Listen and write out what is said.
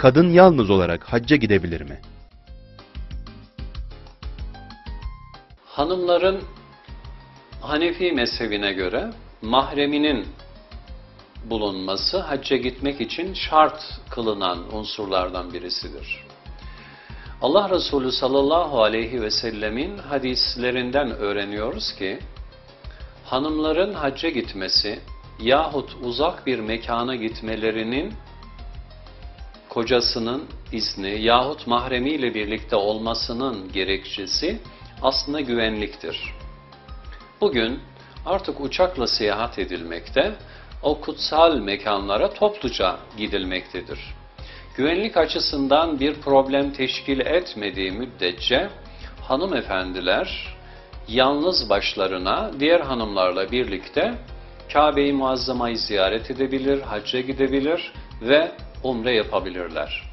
kadın yalnız olarak hacca gidebilir mi? Hanımların Hanefi mezhebine göre mahreminin bulunması hacca gitmek için şart kılınan unsurlardan birisidir. Allah Resulü sallallahu aleyhi ve sellemin hadislerinden öğreniyoruz ki hanımların hacca gitmesi yahut uzak bir mekana gitmelerinin kocasının izni yahut mahremiyle birlikte olmasının gerekçesi aslında güvenliktir. Bugün artık uçakla seyahat edilmekte, o kutsal mekanlara topluca gidilmektedir. Güvenlik açısından bir problem teşkil etmediği müddetçe hanımefendiler yalnız başlarına diğer hanımlarla birlikte Kabe-i Muazzama'yı ziyaret edebilir, hacca gidebilir ve umre yapabilirler.